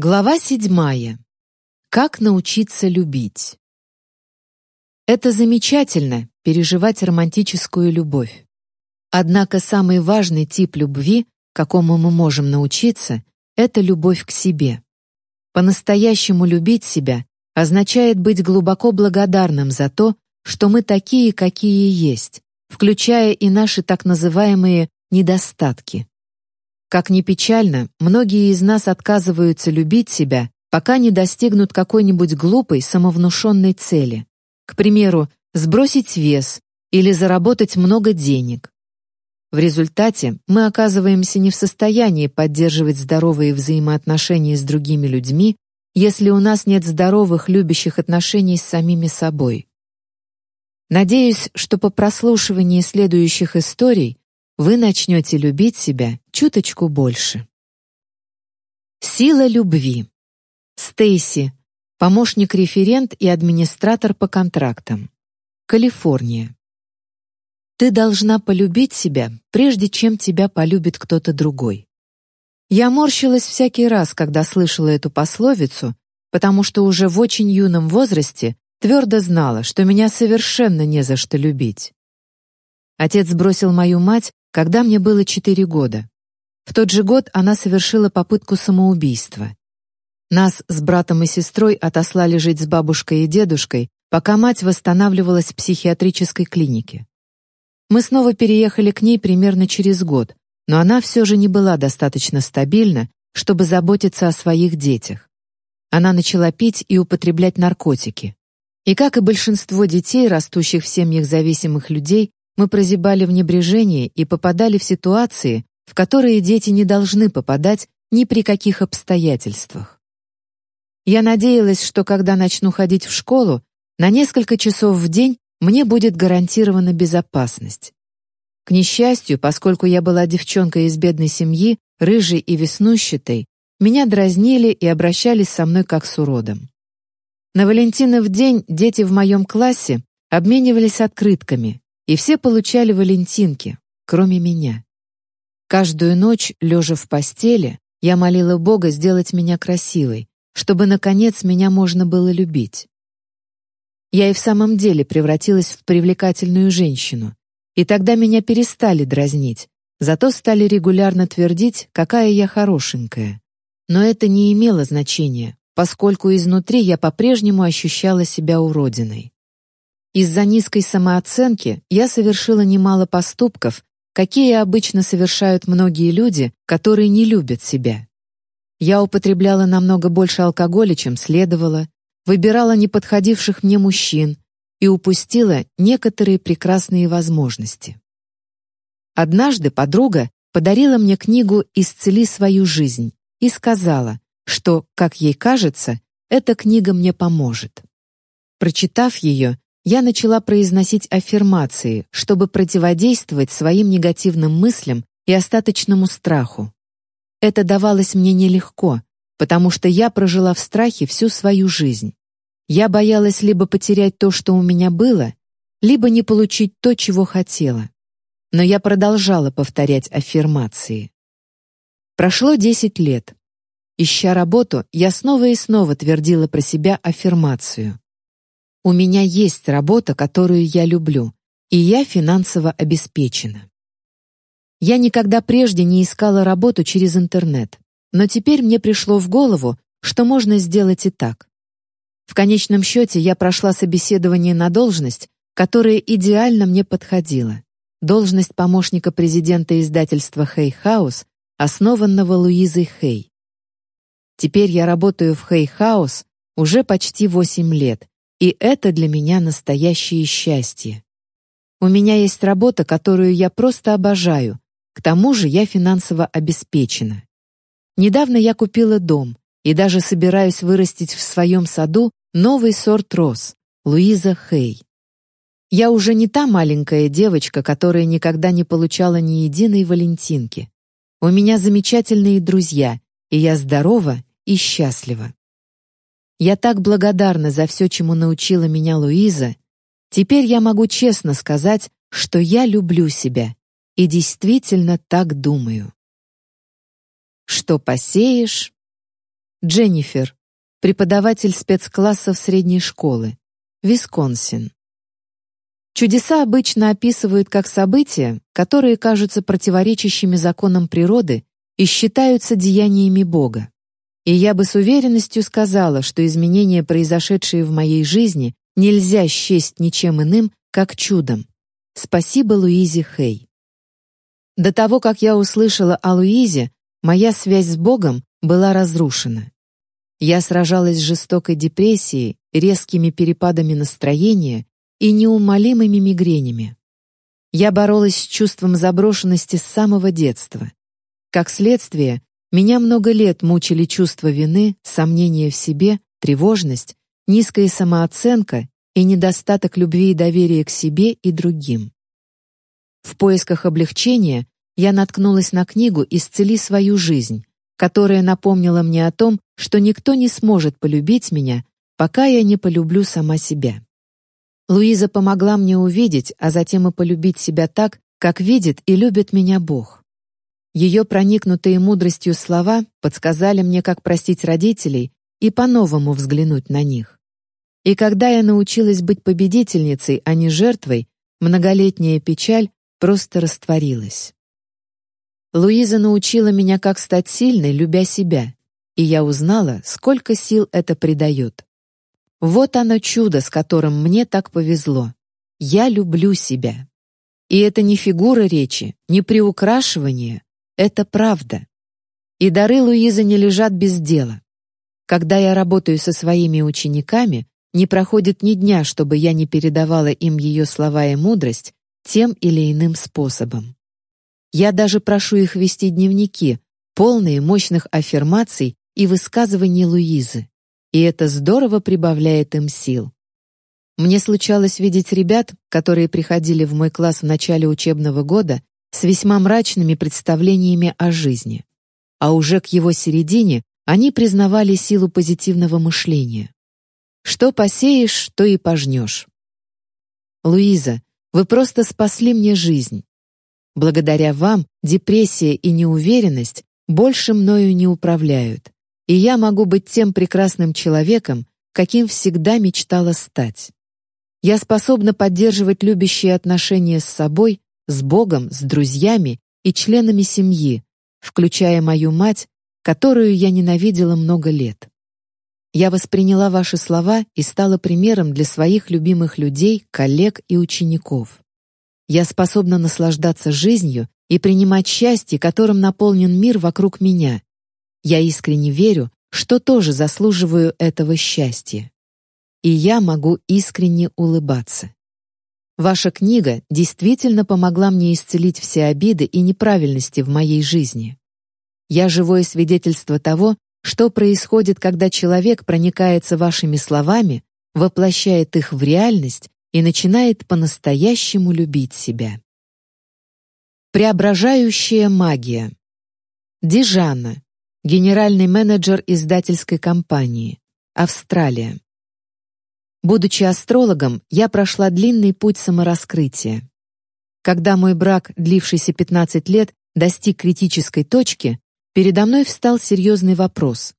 Глава седьмая. Как научиться любить? Это замечательно — переживать романтическую любовь. Однако самый важный тип любви, какому мы можем научиться, это любовь к себе. По-настоящему любить себя означает быть глубоко благодарным за то, что мы такие, какие есть, включая и наши так называемые недостатки. Как ни печально, многие из нас отказываются любить себя, пока не достигнут какой-нибудь глупой самовнушенной цели. К примеру, сбросить вес или заработать много денег. В результате мы оказываемся не в состоянии поддерживать здоровые взаимоотношения с другими людьми, если у нас нет здоровых любящих отношений с самими собой. Надеюсь, что по прослушивании следующих историй вы начнете любить себя чуточку больше. Сила любви. Стейси, помощник-референт и администратор по контрактам. Калифорния. Ты должна полюбить себя, прежде чем тебя полюбит кто-то другой. Я морщилась всякий раз, когда слышала эту пословицу, потому что уже в очень юном возрасте твердо знала, что меня совершенно не за что любить. Отец бросил мою мать, когда мне было четыре года. В тот же год она совершила попытку самоубийства. Нас с братом и сестрой отослали жить с бабушкой и дедушкой, пока мать восстанавливалась в психиатрической клинике. Мы снова переехали к ней примерно через год, но она все же не была достаточно стабильна, чтобы заботиться о своих детях. Она начала пить и употреблять наркотики. И как и большинство детей, растущих в семьях зависимых людей, мы прозябали в небрежении и попадали в ситуации, в которые дети не должны попадать ни при каких обстоятельствах. Я надеялась, что когда начну ходить в школу, на несколько часов в день мне будет гарантирована безопасность. К несчастью, поскольку я была девчонкой из бедной семьи, рыжей и веснущатой, меня дразнили и обращались со мной как с уродом. На Валентинов день дети в моем классе обменивались открытками, и все получали валентинки, кроме меня. Каждую ночь, лежа в постели, я молила Бога сделать меня красивой, чтобы, наконец, меня можно было любить. Я и в самом деле превратилась в привлекательную женщину, и тогда меня перестали дразнить, зато стали регулярно твердить, какая я хорошенькая. Но это не имело значения, поскольку изнутри я по-прежнему ощущала себя уродиной. Из-за низкой самооценки я совершила немало поступков, какие обычно совершают многие люди, которые не любят себя. Я употребляла намного больше алкоголя, чем следовало, выбирала неподходивших мне мужчин и упустила некоторые прекрасные возможности. Однажды подруга подарила мне книгу «Исцели свою жизнь» и сказала, что, как ей кажется, эта книга мне поможет. Прочитав ее, я начала произносить аффирмации, чтобы противодействовать своим негативным мыслям и остаточному страху. Это давалось мне нелегко, потому что я прожила в страхе всю свою жизнь. Я боялась либо потерять то, что у меня было, либо не получить то, чего хотела. Но я продолжала повторять аффирмации. Прошло 10 лет. Ища работу, я снова и снова твердила про себя аффирмацию. У меня есть работа, которую я люблю, и я финансово обеспечена. Я никогда прежде не искала работу через интернет, но теперь мне пришло в голову, что можно сделать и так. В конечном счете я прошла собеседование на должность, которая идеально мне подходила. Должность помощника президента издательства «Хей Хаус», основанного Луизой Хей. Теперь я работаю в «Хей Хаус» уже почти 8 лет и это для меня настоящее счастье. У меня есть работа, которую я просто обожаю. К тому же я финансово обеспечена. Недавно я купила дом и даже собираюсь вырастить в своем саду новый сорт роз Луиза Хей. Я уже не та маленькая девочка, которая никогда не получала ни единой валентинки. У меня замечательные друзья, и я здорова и счастлива. Я так благодарна за все, чему научила меня Луиза. Теперь я могу честно сказать, что я люблю себя и действительно так думаю. Что посеешь, Дженнифер, преподаватель спецклассов средней школы, Висконсин. Чудеса обычно описывают как события, которые кажутся противоречащими законам природы и считаются деяниями Бога. И я бы с уверенностью сказала, что изменения, произошедшие в моей жизни, нельзя счесть ничем иным, как чудом. Спасибо Луизе Хей. До того, как я услышала о Луизе, моя связь с Богом была разрушена. Я сражалась с жестокой депрессией, резкими перепадами настроения и неумолимыми мигренями. Я боролась с чувством заброшенности с самого детства. Как следствие, меня много лет мучили чувство вины, сомнения в себе, тревожность, низкая самооценка и недостаток любви и доверия к себе и другим. В поисках облегчения я наткнулась на книгу «Исцели свою жизнь», которая напомнила мне о том, что никто не сможет полюбить меня, пока я не полюблю сама себя. Луиза помогла мне увидеть, а затем и полюбить себя так, как видит и любит меня Бог. Ее проникнутые мудростью слова подсказали мне, как простить родителей и по-новому взглянуть на них. И когда я научилась быть победительницей, а не жертвой, многолетняя печаль просто растворилась. Луиза научила меня, как стать сильной, любя себя, и я узнала, сколько сил это придает. Вот оно чудо, с которым мне так повезло. Я люблю себя. И это не фигура речи, не приукрашивание, это правда. И дары Луизы не лежат без дела. Когда я работаю со своими учениками, не проходит ни дня, чтобы я не передавала им ее слова и мудрость тем или иным способом. Я даже прошу их вести дневники, полные мощных аффирмаций и высказываний Луизы. И это здорово прибавляет им сил. Мне случалось видеть ребят, которые приходили в мой класс в начале учебного года с весьма мрачными представлениями о жизни. А уже к его середине они признавали силу позитивного мышления. Что посеешь, то и пожнешь. Луиза, вы просто спасли мне жизнь. Благодаря вам депрессия и неуверенность больше мною не управляют, и я могу быть тем прекрасным человеком, каким всегда мечтала стать. Я способна поддерживать любящие отношения с собой, с Богом, с друзьями и членами семьи, включая мою мать, которую я ненавидела много лет. Я восприняла ваши слова и стала примером для своих любимых людей, коллег и учеников. Я способна наслаждаться жизнью и принимать счастье, которым наполнен мир вокруг меня. Я искренне верю, что тоже заслуживаю этого счастья. И я могу искренне улыбаться. Ваша книга действительно помогла мне исцелить все обиды и неправильности в моей жизни. Я живое свидетельство того, что происходит, когда человек проникается вашими словами, воплощает их в реальность и начинает по-настоящему любить себя. Преображающая магия. Дижана, генеральный менеджер издательской компании, Австралия. Будучи астрологом, я прошла длинный путь самораскрытия. Когда мой брак, длившийся 15 лет, достиг критической точки, передо мной встал серьезный вопрос: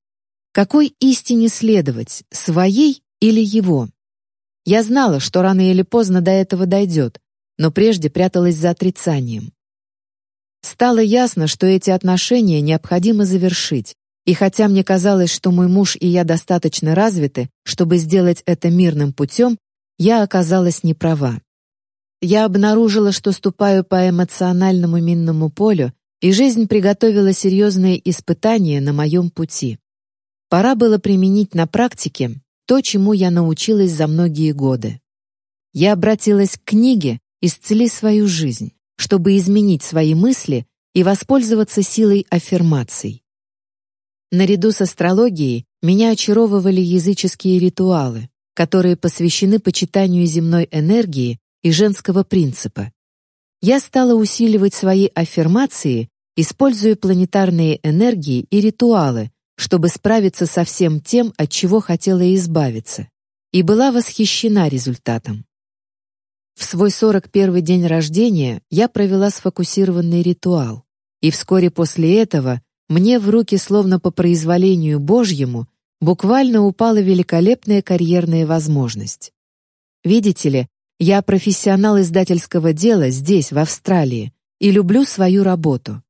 какой истине следовать, своей или его? Я знала, что рано или поздно до этого дойдет, но прежде пряталась за отрицанием. Стало ясно, что эти отношения необходимо завершить, и хотя мне казалось, что мой муж и я достаточно развиты, чтобы сделать это мирным путем, я оказалась не права. Я обнаружила, что ступаю по эмоциональному минному полю, и жизнь приготовила серьезные испытания на моем пути. Пора было применить на практике то, чему я научилась за многие годы. Я обратилась к книге «Исцели свою жизнь», чтобы изменить свои мысли и воспользоваться силой аффирмаций. Наряду с астрологией меня очаровывали языческие ритуалы, которые посвящены почитанию земной энергии и женского принципа. Я стала усиливать свои аффирмации, используя планетарные энергии и ритуалы, чтобы справиться со всем тем, от чего хотела избавиться, и была восхищена результатом. В свой 41-й день рождения я провела сфокусированный ритуал, и вскоре после этого мне в руки словно по произволению Божьему буквально упала великолепная карьерная возможность. Видите ли, я профессионал издательского дела здесь, в Австралии, и люблю свою работу.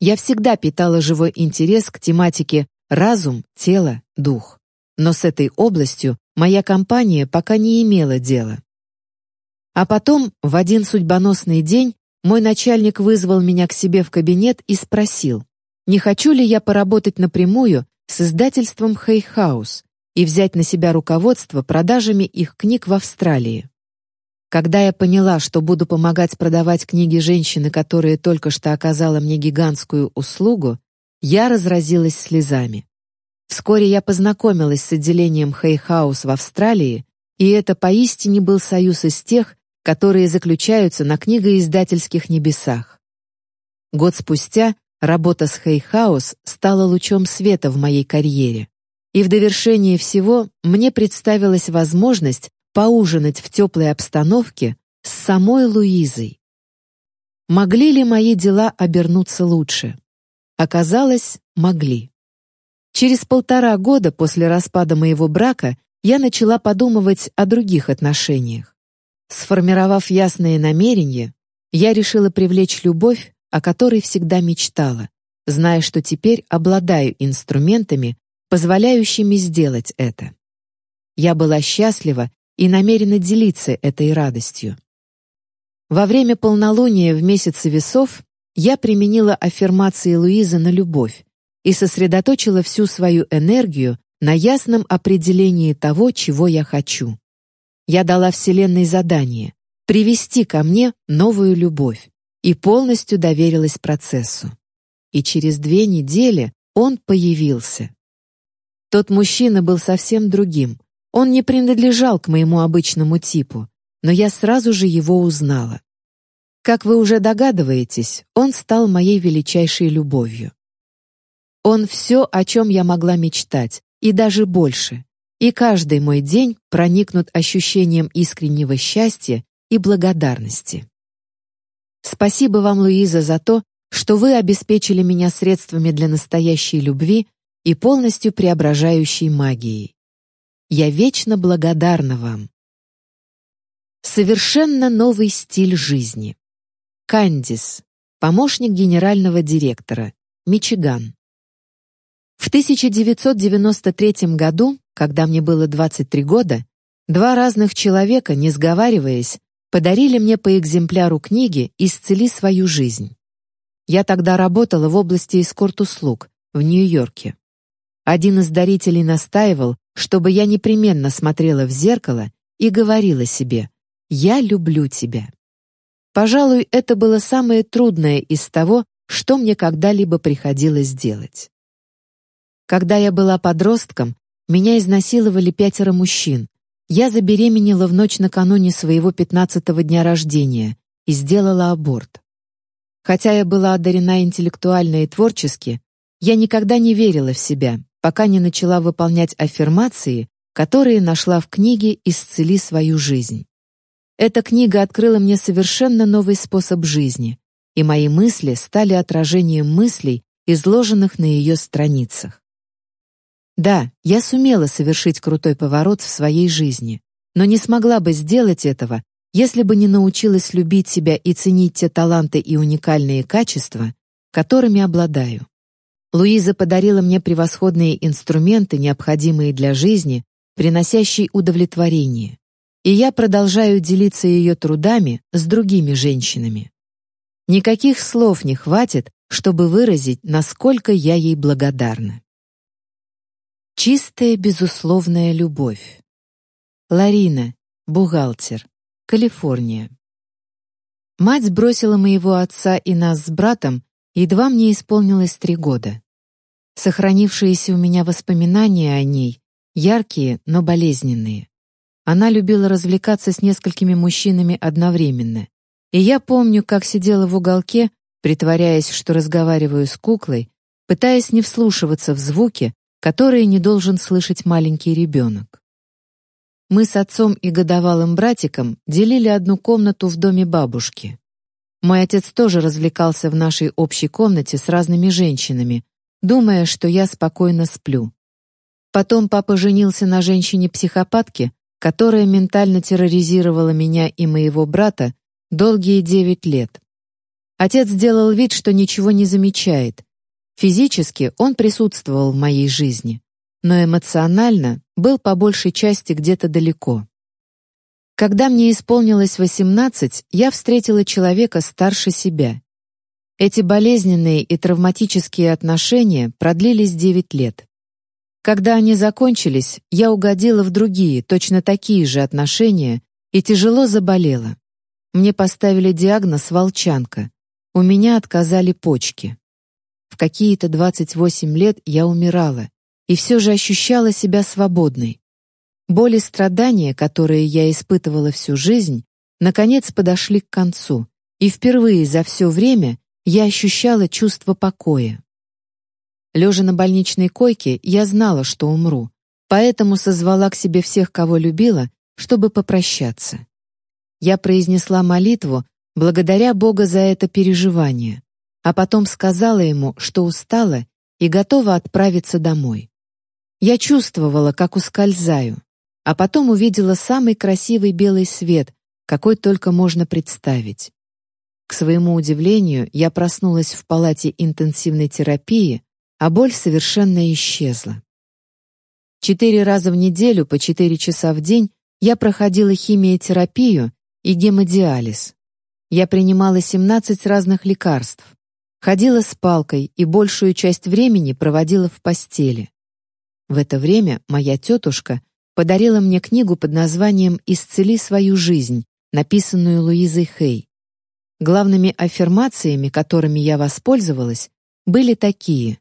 Я всегда питала живой интерес к тематике разум, тело, дух. Но с этой областью моя компания пока не имела дела. А потом, в один судьбоносный день, мой начальник вызвал меня к себе в кабинет и спросил, не хочу ли я поработать напрямую с издательством Хейхаус и взять на себя руководство продажами их книг в Австралии. Когда я поняла, что буду помогать продавать книги женщины, которая только что оказала мне гигантскую услугу, я разразилась слезами. Вскоре я познакомилась с отделением Hay House в Австралии, и это поистине был союз из тех, которые заключаются на книгоиздательских небесах. Год спустя работа с Hay House стала лучом света в моей карьере. И в довершение всего мне представилась возможность поужинать в теплой обстановке с самой Луизой. Могли ли мои дела обернуться лучше? Оказалось, могли. Через полтора года после распада моего брака я начала подумывать о других отношениях. Сформировав ясные намерения, я решила привлечь любовь, о которой всегда мечтала, зная, что теперь обладаю инструментами, позволяющими сделать это. Я была счастлива и намерена делиться этой радостью. Во время полнолуния в месяце весов я применила аффирмации Луизы на любовь и сосредоточила всю свою энергию на ясном определении того, чего я хочу. Я дала Вселенной задание — привести ко мне новую любовь и полностью доверилась процессу. И через две недели он появился. Тот мужчина был совсем другим, он не принадлежал к моему обычному типу, но я сразу же его узнала. Как вы уже догадываетесь, он стал моей величайшей любовью. Он все, о чем я могла мечтать, и даже больше. И каждый мой день проникнут ощущением искреннего счастья и благодарности. Спасибо вам, Луиза, за то, что вы обеспечили меня средствами для настоящей любви и полностью преображающей магией. Я вечно благодарна вам. Совершенно новый стиль жизни. Кандис, помощник генерального директора, Мичиган. В 1993 году, когда мне было 23 года, два разных человека, не сговариваясь, подарили мне по экземпляру книги «Исцели свою жизнь». Я тогда работала в области эскорт-услуг в Нью-Йорке. Один из дарителей настаивал, чтобы я непременно смотрела в зеркало и говорила себе «Я люблю тебя». Пожалуй, это было самое трудное из того, что мне когда-либо приходилось делать. Когда я была подростком, меня изнасиловали пятеро мужчин. Я забеременела в ночь накануне своего пятнадцатого дня рождения и сделала аборт. Хотя я была одарена интеллектуально и творчески, я никогда не верила в себя пока не начала выполнять аффирмации, которые нашла в книге «Исцели свою жизнь». Эта книга открыла мне совершенно новый способ жизни, и мои мысли стали отражением мыслей, изложенных на ее страницах. Да, я сумела совершить крутой поворот в своей жизни, но не смогла бы сделать этого, если бы не научилась любить себя и ценить те таланты и уникальные качества, которыми обладаю. Луиза подарила мне превосходные инструменты, необходимые для жизни, приносящие удовлетворение. И я продолжаю делиться ее трудами с другими женщинами. Никаких слов не хватит, чтобы выразить, насколько я ей благодарна. Чистая безусловная любовь. Ларина, бухгалтер, Калифорния. Мать бросила моего отца и нас с братом, едва мне исполнилось три года. Сохранившиеся у меня воспоминания о ней яркие, но болезненные. Она любила развлекаться с несколькими мужчинами одновременно. И я помню, как сидела в уголке, притворяясь, что разговариваю с куклой, пытаясь не вслушиваться в звуки, которые не должен слышать маленький ребенок. Мы с отцом и годовалым братиком делили одну комнату в доме бабушки. Мой отец тоже развлекался в нашей общей комнате с разными женщинами, думая, что я спокойно сплю. Потом папа женился на женщине-психопатке, которая ментально терроризировала меня и моего брата долгие девять лет. Отец сделал вид, что ничего не замечает. Физически он присутствовал в моей жизни, но эмоционально был по большей части где-то далеко. Когда мне исполнилось 18, я встретила человека старше себя. Эти болезненные и травматические отношения продлились 9 лет. Когда они закончились, я угодила в другие, точно такие же отношения и тяжело заболела. Мне поставили диагноз «волчанка». У меня отказали почки. В какие-то 28 лет я умирала и все же ощущала себя свободной. Боли и страдания, которые я испытывала всю жизнь, наконец подошли к концу, и впервые за все время я ощущала чувство покоя. Лежа на больничной койке, я знала, что умру, поэтому созвала к себе всех, кого любила, чтобы попрощаться. Я произнесла молитву, благодаря Бога за это переживание, а потом сказала ему, что устала и готова отправиться домой. Я чувствовала, как ускользаю, а потом увидела самый красивый белый свет, какой только можно представить. К своему удивлению, я проснулась в палате интенсивной терапии, а боль совершенно исчезла. Четыре раза в неделю по четыре часа в день я проходила химиотерапию и гемодиализ. Я принимала 17 разных лекарств, ходила с палкой и большую часть времени проводила в постели. В это время моя тетушка подарила мне книгу под названием «Исцели свою жизнь», написанную Луизой Хей. Главными аффирмациями, которыми я воспользовалась, были такие.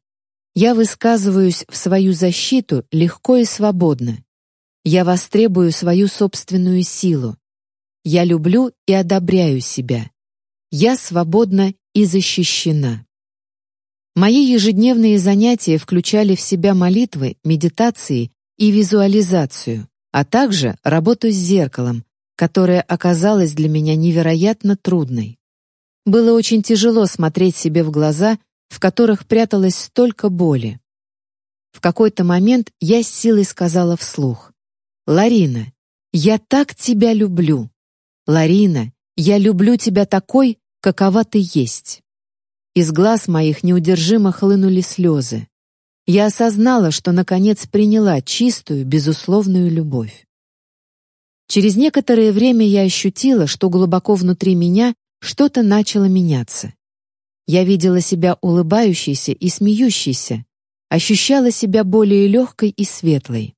«Я высказываюсь в свою защиту легко и свободно. Я востребую свою собственную силу. Я люблю и одобряю себя. Я свободна и защищена». Мои ежедневные занятия включали в себя молитвы, медитации и визуализацию, а также работу с зеркалом, которая оказалась для меня невероятно трудной. Было очень тяжело смотреть себе в глаза, в которых пряталось столько боли. В какой-то момент я с силой сказала вслух: "Ларина, я так тебя люблю. Ларина, я люблю тебя такой, какова ты есть". Из глаз моих неудержимо хлынули слезы я осознала, что наконец приняла чистую, безусловную любовь. Через некоторое время я ощутила, что глубоко внутри меня что-то начало меняться. Я видела себя улыбающейся и смеющейся, ощущала себя более легкой и светлой.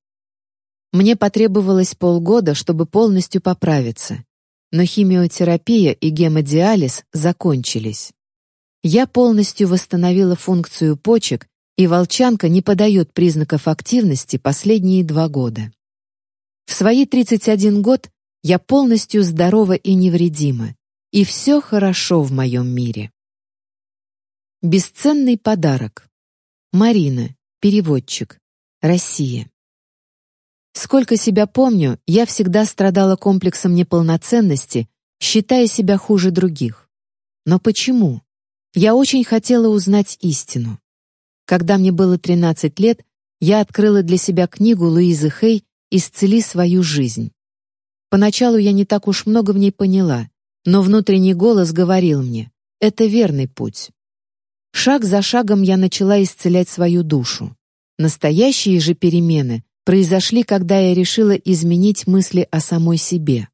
Мне потребовалось полгода, чтобы полностью поправиться, но химиотерапия и гемодиализ закончились. Я полностью восстановила функцию почек и волчанка не подает признаков активности последние два года. В свои 31 год я полностью здорова и невредима, и все хорошо в моем мире. Бесценный подарок. Марина, переводчик. Россия. Сколько себя помню, я всегда страдала комплексом неполноценности, считая себя хуже других. Но почему? Я очень хотела узнать истину. Когда мне было 13 лет, я открыла для себя книгу Луизы Хей «Исцели свою жизнь». Поначалу я не так уж много в ней поняла, но внутренний голос говорил мне «это верный путь». Шаг за шагом я начала исцелять свою душу. Настоящие же перемены произошли, когда я решила изменить мысли о самой себе.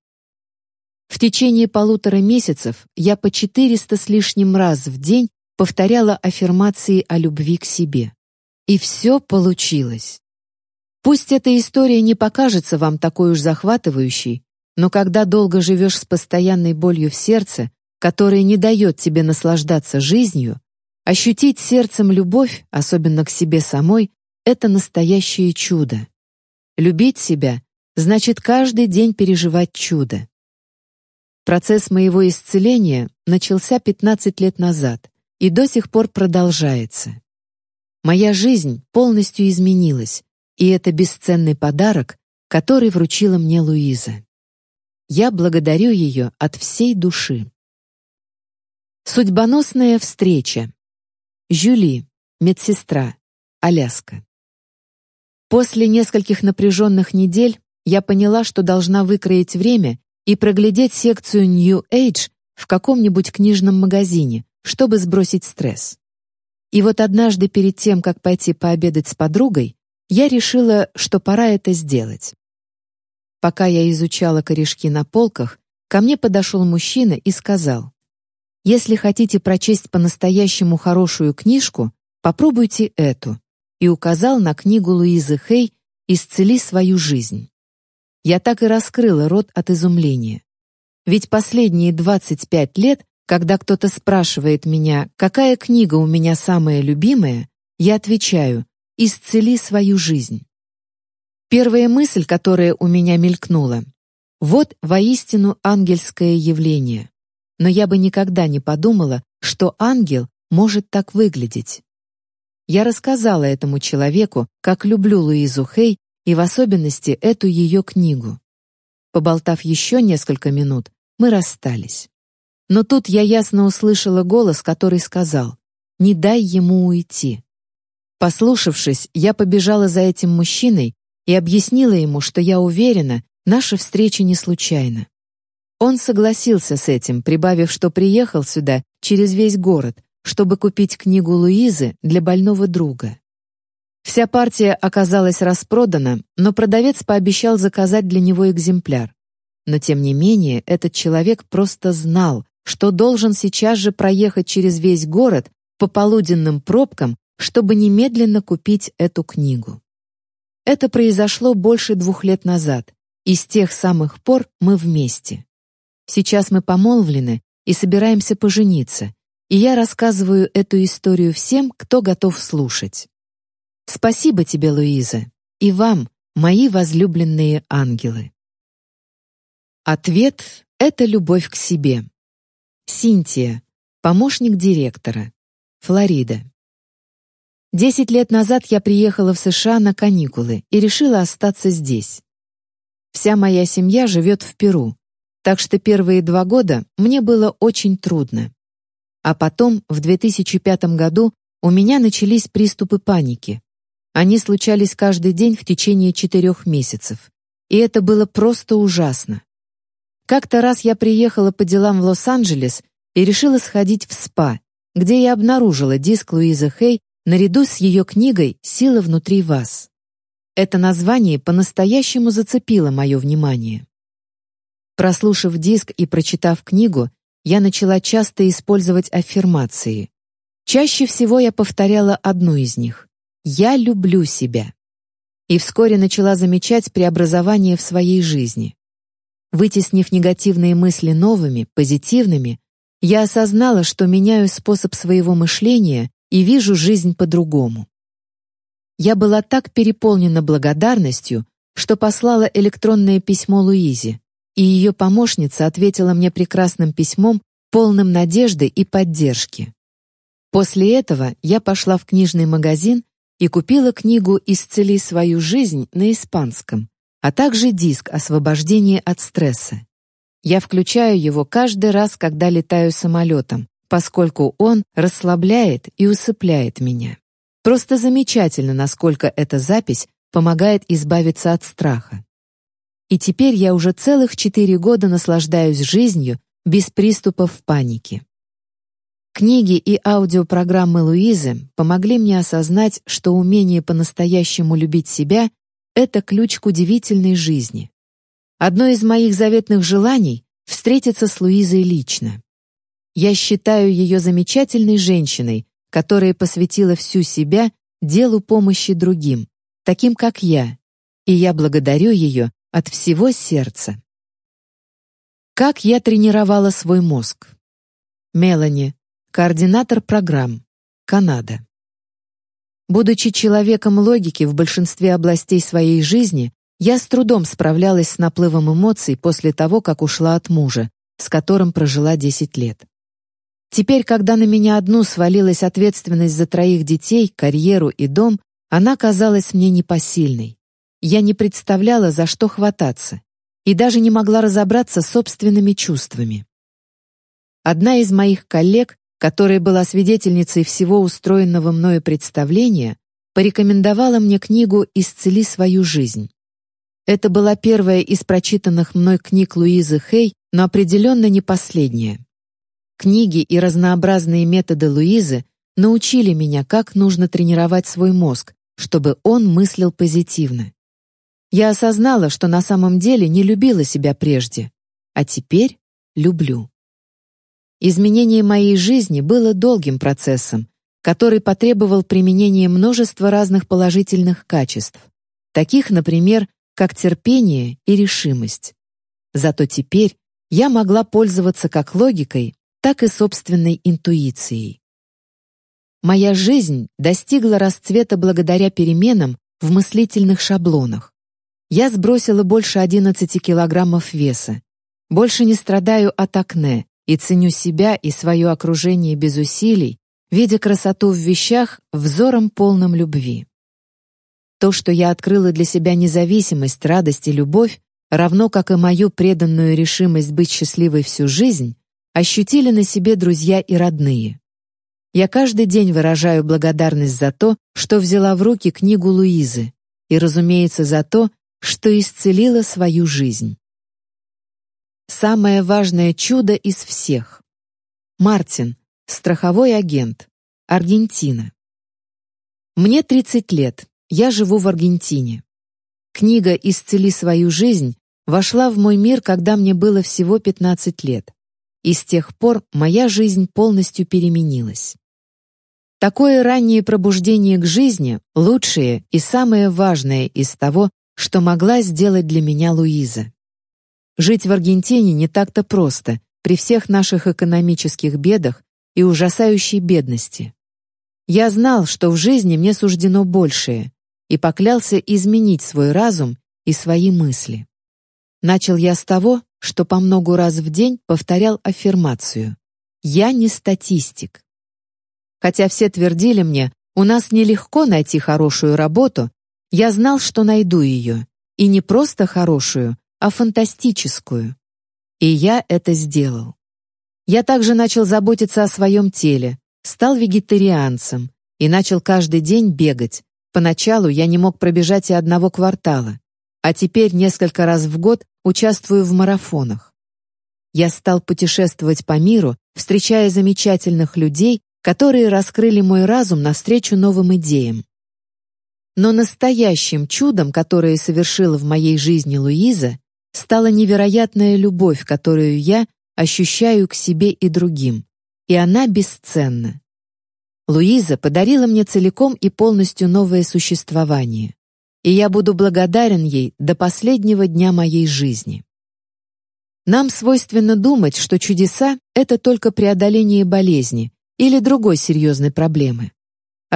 В течение полутора месяцев я по 400 с лишним раз в день повторяла аффирмации о любви к себе. И все получилось. Пусть эта история не покажется вам такой уж захватывающей, но когда долго живешь с постоянной болью в сердце, которая не дает тебе наслаждаться жизнью, ощутить сердцем любовь, особенно к себе самой, это настоящее чудо. Любить себя значит каждый день переживать чудо. Процесс моего исцеления начался 15 лет назад и до сих пор продолжается. Моя жизнь полностью изменилась, и это бесценный подарок, который вручила мне Луиза. Я благодарю ее от всей души. Судьбоносная встреча. Жюли, медсестра, Аляска. После нескольких напряженных недель я поняла, что должна выкроить время и проглядеть секцию New Age в каком-нибудь книжном магазине, чтобы сбросить стресс. И вот однажды перед тем, как пойти пообедать с подругой, я решила, что пора это сделать. Пока я изучала корешки на полках, ко мне подошел мужчина и сказал, «Если хотите прочесть по-настоящему хорошую книжку, попробуйте эту», и указал на книгу Луизы Хей «Исцели свою жизнь». Я так и раскрыла рот от изумления. Ведь последние 25 лет, когда кто-то спрашивает меня, какая книга у меня самая любимая, я отвечаю «Исцели свою жизнь». Первая мысль, которая у меня мелькнула, вот воистину ангельское явление. Но я бы никогда не подумала, что ангел может так выглядеть. Я рассказала этому человеку, как люблю Луизу Хей и в особенности эту ее книгу. Поболтав еще несколько минут, мы расстались. Но тут я ясно услышала голос, который сказал «Не дай ему уйти». Послушавшись, я побежала за этим мужчиной и объяснила ему, что я уверена, наша встреча не случайна. Он согласился с этим, прибавив, что приехал сюда через весь город, чтобы купить книгу Луизы для больного друга. Вся партия оказалась распродана, но продавец пообещал заказать для него экземпляр. Но тем не менее, этот человек просто знал, что должен сейчас же проехать через весь город по полуденным пробкам, чтобы немедленно купить эту книгу. Это произошло больше двух лет назад, и с тех самых пор мы вместе. Сейчас мы помолвлены и собираемся пожениться, и я рассказываю эту историю всем, кто готов слушать. Спасибо тебе, Луиза, и вам, мои возлюбленные ангелы. Ответ — это любовь к себе. Синтия, помощник директора, Флорида. Десять лет назад я приехала в США на каникулы и решила остаться здесь. Вся моя семья живет в Перу, так что первые два года мне было очень трудно. А потом, в 2005 году, у меня начались приступы паники. Они случались каждый день в течение четырех месяцев. И это было просто ужасно. Как-то раз я приехала по делам в Лос-Анджелес и решила сходить в СПА, где я обнаружила диск Луизы Хей наряду с ее книгой «Сила внутри вас». Это название по-настоящему зацепило мое внимание. Прослушав диск и прочитав книгу, я начала часто использовать аффирмации. Чаще всего я повторяла одну из них «Я люблю себя». И вскоре начала замечать преобразование в своей жизни. Вытеснив негативные мысли новыми, позитивными, я осознала, что меняю способ своего мышления и вижу жизнь по-другому. Я была так переполнена благодарностью, что послала электронное письмо Луизе, и ее помощница ответила мне прекрасным письмом, полным надежды и поддержки. После этого я пошла в книжный магазин и купила книгу «Исцели свою жизнь» на испанском, а также диск «Освобождение от стресса». Я включаю его каждый раз, когда летаю самолетом, поскольку он расслабляет и усыпляет меня. Просто замечательно, насколько эта запись помогает избавиться от страха. И теперь я уже целых четыре года наслаждаюсь жизнью без приступов паники. Книги и аудиопрограммы Луизы помогли мне осознать, что умение по-настоящему любить себя — это ключ к удивительной жизни. Одно из моих заветных желаний — встретиться с Луизой лично. Я считаю ее замечательной женщиной, которая посвятила всю себя делу помощи другим, таким как я, и я благодарю ее от всего сердца. Как я тренировала свой мозг? Мелани, координатор программ, Канада. Будучи человеком логики в большинстве областей своей жизни, я с трудом справлялась с наплывом эмоций после того, как ушла от мужа, с которым прожила 10 лет. Теперь, когда на меня одну свалилась ответственность за троих детей, карьеру и дом, она казалась мне непосильной. Я не представляла, за что хвататься, и даже не могла разобраться с собственными чувствами. Одна из моих коллег, которая была свидетельницей всего устроенного мною представления, порекомендовала мне книгу «Исцели свою жизнь». Это была первая из прочитанных мной книг Луизы Хей, но определенно не последняя. Книги и разнообразные методы Луизы научили меня, как нужно тренировать свой мозг, чтобы он мыслил позитивно. Я осознала, что на самом деле не любила себя прежде, а теперь люблю. Изменение моей жизни было долгим процессом, который потребовал применения множества разных положительных качеств, таких, например, как терпение и решимость. Зато теперь я могла пользоваться как логикой, так и собственной интуицией. Моя жизнь достигла расцвета благодаря переменам в мыслительных шаблонах. Я сбросила больше 11 килограммов веса. Больше не страдаю от акне, и ценю себя и свое окружение без усилий, видя красоту в вещах взором полным любви. То, что я открыла для себя независимость, радость и любовь, равно как и мою преданную решимость быть счастливой всю жизнь, ощутили на себе друзья и родные. Я каждый день выражаю благодарность за то, что взяла в руки книгу Луизы, и, разумеется, за то, что исцелила свою жизнь. Самое важное чудо из всех. Мартин, страховой агент, Аргентина. Мне 30 лет, я живу в Аргентине. Книга «Исцели свою жизнь» вошла в мой мир, когда мне было всего 15 лет. И с тех пор моя жизнь полностью переменилась. Такое раннее пробуждение к жизни — лучшее и самое важное из того, что могла сделать для меня Луиза. Жить в Аргентине не так-то просто, при всех наших экономических бедах и ужасающей бедности. Я знал, что в жизни мне суждено большее, и поклялся изменить свой разум и свои мысли. Начал я с того, что по многу раз в день повторял аффирмацию «Я не статистик». Хотя все твердили мне, у нас нелегко найти хорошую работу, я знал, что найду ее, и не просто хорошую, а фантастическую. И я это сделал. Я также начал заботиться о своем теле, стал вегетарианцем и начал каждый день бегать. Поначалу я не мог пробежать и одного квартала, а теперь несколько раз в год участвую в марафонах. Я стал путешествовать по миру, встречая замечательных людей, которые раскрыли мой разум навстречу новым идеям. Но настоящим чудом, которое совершила в моей жизни Луиза, стала невероятная любовь, которую я ощущаю к себе и другим, и она бесценна. Луиза подарила мне целиком и полностью новое существование, и я буду благодарен ей до последнего дня моей жизни. Нам свойственно думать, что чудеса — это только преодоление болезни или другой серьезной проблемы.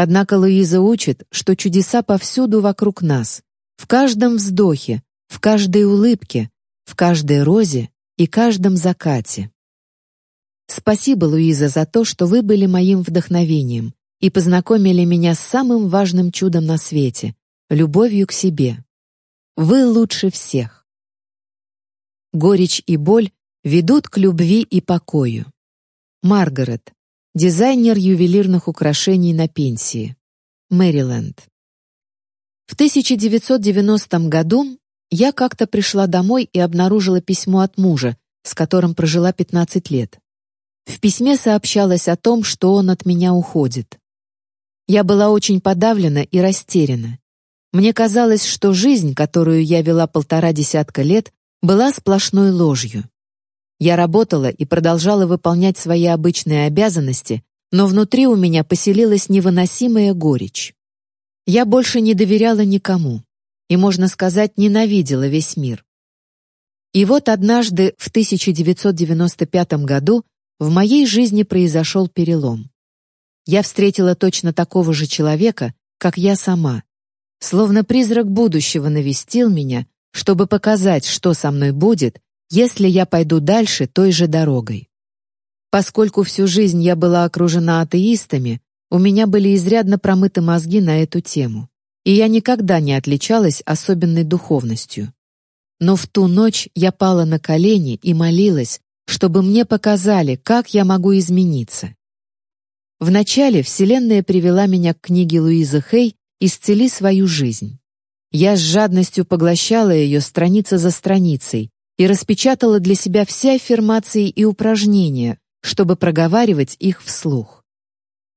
Однако Луиза учит, что чудеса повсюду вокруг нас, в каждом вздохе, в каждой улыбке, в каждой розе и каждом закате. Спасибо, Луиза, за то, что вы были моим вдохновением и познакомили меня с самым важным чудом на свете — любовью к себе. Вы лучше всех. Горечь и боль ведут к любви и покою. Маргарет, дизайнер ювелирных украшений на пенсии. Мэриленд. В 1990 году я как-то пришла домой и обнаружила письмо от мужа, с которым прожила 15 лет. В письме сообщалось о том, что он от меня уходит. Я была очень подавлена и растеряна. Мне казалось, что жизнь, которую я вела полтора десятка лет, была сплошной ложью. Я работала и продолжала выполнять свои обычные обязанности, но внутри у меня поселилась невыносимая горечь. Я больше не доверяла никому и, можно сказать, ненавидела весь мир. И вот однажды в 1995 году в моей жизни произошел перелом. Я встретила точно такого же человека, как я сама. Словно призрак будущего навестил меня, чтобы показать, что со мной будет, если я пойду дальше той же дорогой. Поскольку всю жизнь я была окружена атеистами, у меня были изрядно промыты мозги на эту тему и я никогда не отличалась особенной духовностью. Но в ту ночь я пала на колени и молилась, чтобы мне показали, как я могу измениться. Вначале Вселенная привела меня к книге Луизы Хей «Исцели свою жизнь». Я с жадностью поглощала ее страница за страницей и распечатала для себя все аффирмации и упражнения, чтобы проговаривать их вслух.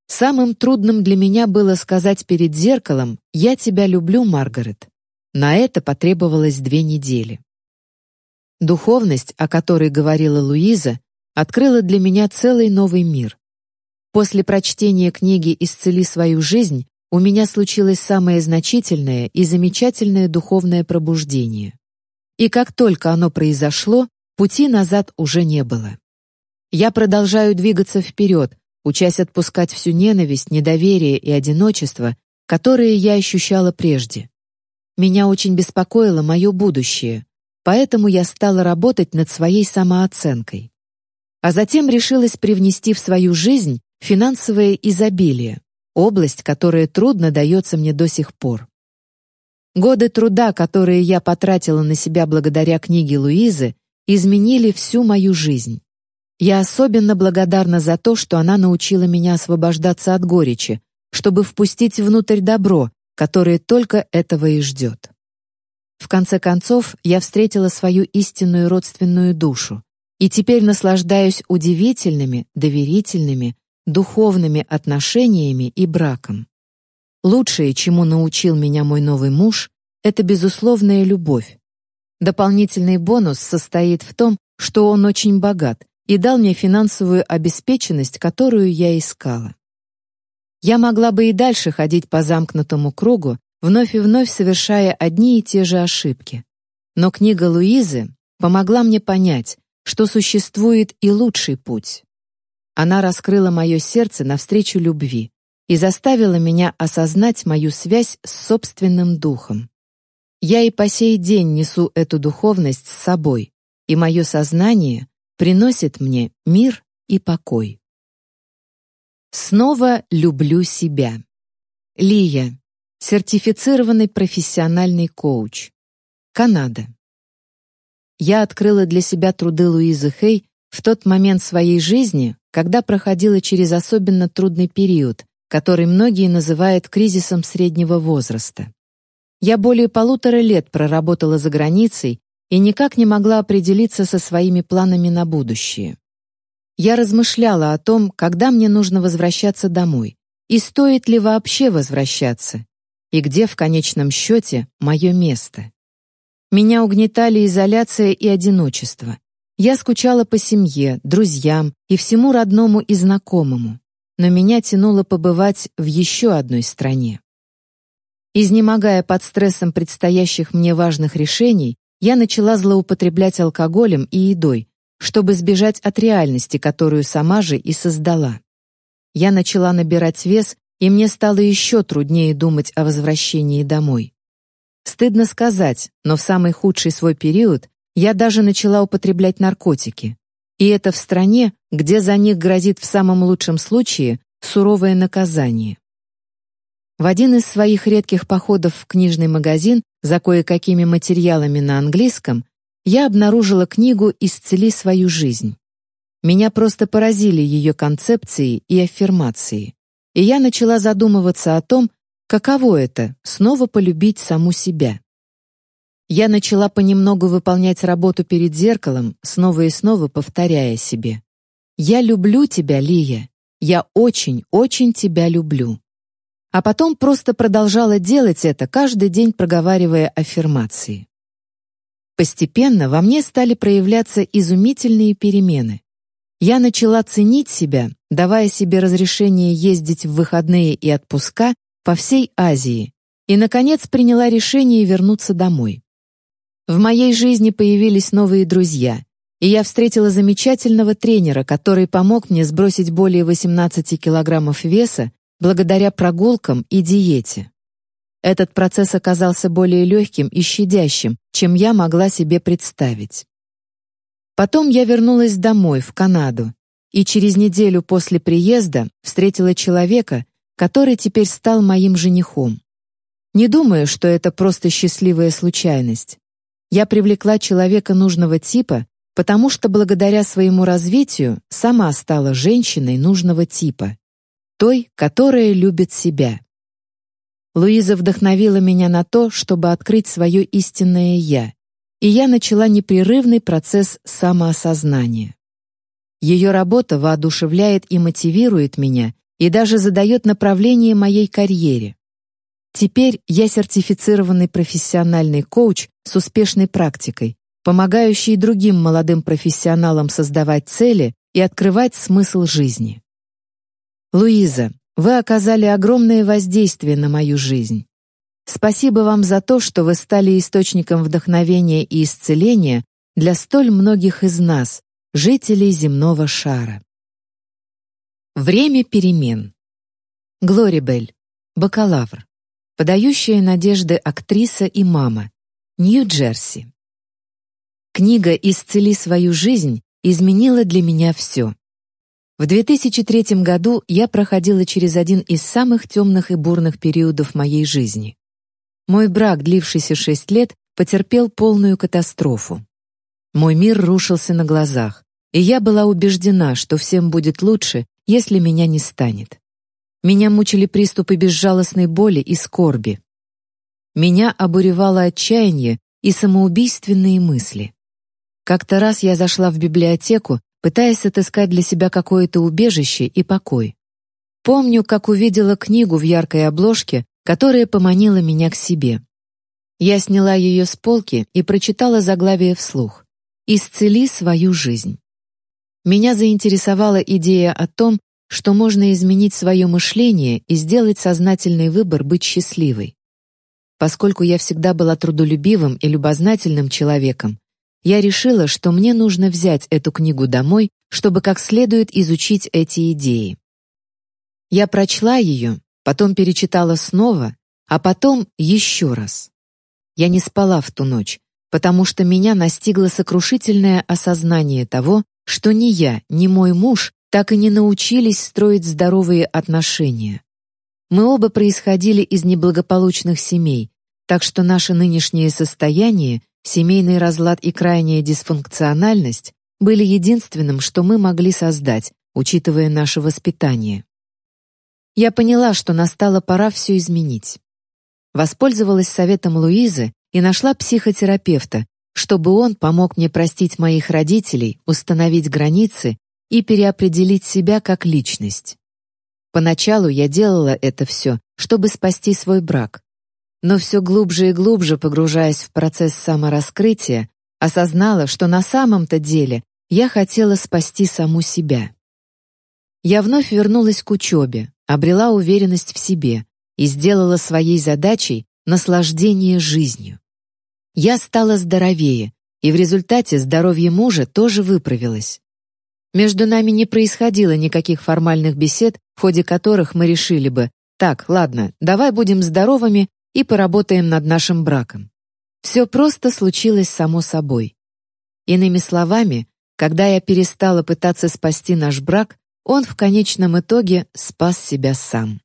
Самым трудным для меня было сказать перед зеркалом «Я тебя люблю, Маргарет». На это потребовалось две недели. Духовность, о которой говорила Луиза, открыла для меня целый новый мир. После прочтения книги «Исцели свою жизнь» у меня случилось самое значительное и замечательное духовное пробуждение. И как только оно произошло, пути назад уже не было. Я продолжаю двигаться вперед, учась отпускать всю ненависть, недоверие и одиночество, которые я ощущала прежде. Меня очень беспокоило мое будущее, поэтому я стала работать над своей самооценкой. А затем решилась привнести в свою жизнь финансовое изобилие, область, которая трудно дается мне до сих пор. Годы труда, которые я потратила на себя благодаря книге Луизы, изменили всю мою жизнь. Я особенно благодарна за то, что она научила меня освобождаться от горечи, чтобы впустить внутрь добро, которое только этого и ждет. В конце концов, я встретила свою истинную родственную душу и теперь наслаждаюсь удивительными, доверительными, духовными отношениями и браком. Лучшее, чему научил меня мой новый муж, это безусловная любовь. Дополнительный бонус состоит в том, что он очень богат и дал мне финансовую обеспеченность, которую я искала. Я могла бы и дальше ходить по замкнутому кругу, вновь и вновь совершая одни и те же ошибки. Но книга Луизы помогла мне понять, что существует и лучший путь. Она раскрыла мое сердце навстречу любви и заставила меня осознать мою связь с собственным духом. Я и по сей день несу эту духовность с собой, и мое сознание приносит мне мир и покой. Снова люблю себя. Лия, сертифицированный профессиональный коуч. Канада. Я открыла для себя труды Луизы Хей в тот момент своей жизни, когда проходила через особенно трудный период, который многие называют кризисом среднего возраста. Я более полутора лет проработала за границей и никак не могла определиться со своими планами на будущее. Я размышляла о том, когда мне нужно возвращаться домой, и стоит ли вообще возвращаться, и где в конечном счете мое место. Меня угнетали изоляция и одиночество. Я скучала по семье, друзьям и всему родному и знакомому, но меня тянуло побывать в еще одной стране. Изнемогая под стрессом предстоящих мне важных решений, я начала злоупотреблять алкоголем и едой, чтобы сбежать от реальности, которую сама же и создала. Я начала набирать вес, и мне стало еще труднее думать о возвращении домой. Стыдно сказать, но в самый худший свой период я даже начала употреблять наркотики. И это в стране, где за них грозит в самом лучшем случае суровое наказание. В один из своих редких походов в книжный магазин за кое-какими материалами на английском я обнаружила книгу «Исцели свою жизнь». Меня просто поразили ее концепции и аффирмации, и я начала задумываться о том, каково это — снова полюбить саму себя. Я начала понемногу выполнять работу перед зеркалом, снова и снова повторяя себе. «Я люблю тебя, Лия. Я очень, очень тебя люблю». А потом просто продолжала делать это, каждый день проговаривая аффирмации. Постепенно во мне стали проявляться изумительные перемены. Я начала ценить себя, давая себе разрешение ездить в выходные и отпуска по всей Азии, и, наконец, приняла решение вернуться домой. В моей жизни появились новые друзья, и я встретила замечательного тренера, который помог мне сбросить более 18 килограммов веса благодаря прогулкам и диете. Этот процесс оказался более легким и щадящим, чем я могла себе представить. Потом я вернулась домой, в Канаду, и через неделю после приезда встретила человека, который теперь стал моим женихом. Не думаю, что это просто счастливая случайность. Я привлекла человека нужного типа, потому что благодаря своему развитию сама стала женщиной нужного типа. той, которая любит себя. Луиза вдохновила меня на то, чтобы открыть свое истинное «я», и я начала непрерывный процесс самоосознания. Ее работа воодушевляет и мотивирует меня и даже задает направление моей карьере. Теперь я сертифицированный профессиональный коуч с успешной практикой, помогающий другим молодым профессионалам создавать цели и открывать смысл жизни. Луиза, вы оказали огромное воздействие на мою жизнь. Спасибо вам за то, что вы стали источником вдохновения и исцеления для столь многих из нас, жителей земного шара. Время перемен. Глорибель, бакалавр, подающая надежды актриса и мама, Нью-Джерси. Книга «Исцели свою жизнь» изменила для меня все. В 2003 году я проходила через один из самых темных и бурных периодов моей жизни. Мой брак, длившийся шесть лет, потерпел полную катастрофу. Мой мир рушился на глазах, и я была убеждена, что всем будет лучше, если меня не станет. Меня мучили приступы безжалостной боли и скорби. Меня обуревало отчаяние и самоубийственные мысли. Как-то раз я зашла в библиотеку, пытаясь отыскать для себя какое-то убежище и покой. Помню, как увидела книгу в яркой обложке, которая поманила меня к себе. Я сняла ее с полки и прочитала заглавие вслух «Исцели свою жизнь». Меня заинтересовала идея о том, что можно изменить свое мышление и сделать сознательный выбор быть счастливой. Поскольку я всегда была трудолюбивым и любознательным человеком, я решила, что мне нужно взять эту книгу домой, чтобы как следует изучить эти идеи. Я прочла ее, потом перечитала снова, а потом еще раз. Я не спала в ту ночь, потому что меня настигло сокрушительное осознание того, что ни я, ни мой муж так и не научились строить здоровые отношения. Мы оба происходили из неблагополучных семей, так что наше нынешнее состояние Семейный разлад и крайняя дисфункциональность были единственным, что мы могли создать, учитывая наше воспитание. Я поняла, что настала пора все изменить. Воспользовалась советом Луизы и нашла психотерапевта, чтобы он помог мне простить моих родителей, установить границы и переопределить себя как личность. Поначалу я делала это все, чтобы спасти свой брак, но все глубже и глубже погружаясь в процесс самораскрытия, осознала, что на самом-то деле я хотела спасти саму себя. Я вновь вернулась к учебе, обрела уверенность в себе и сделала своей задачей наслаждение жизнью. Я стала здоровее, и в результате здоровье мужа тоже выправилось. Между нами не происходило никаких формальных бесед, в ходе которых мы решили бы, так, ладно, давай будем здоровыми и поработаем над нашим браком. Все просто случилось само собой. Иными словами, когда я перестала пытаться спасти наш брак, он в конечном итоге спас себя сам.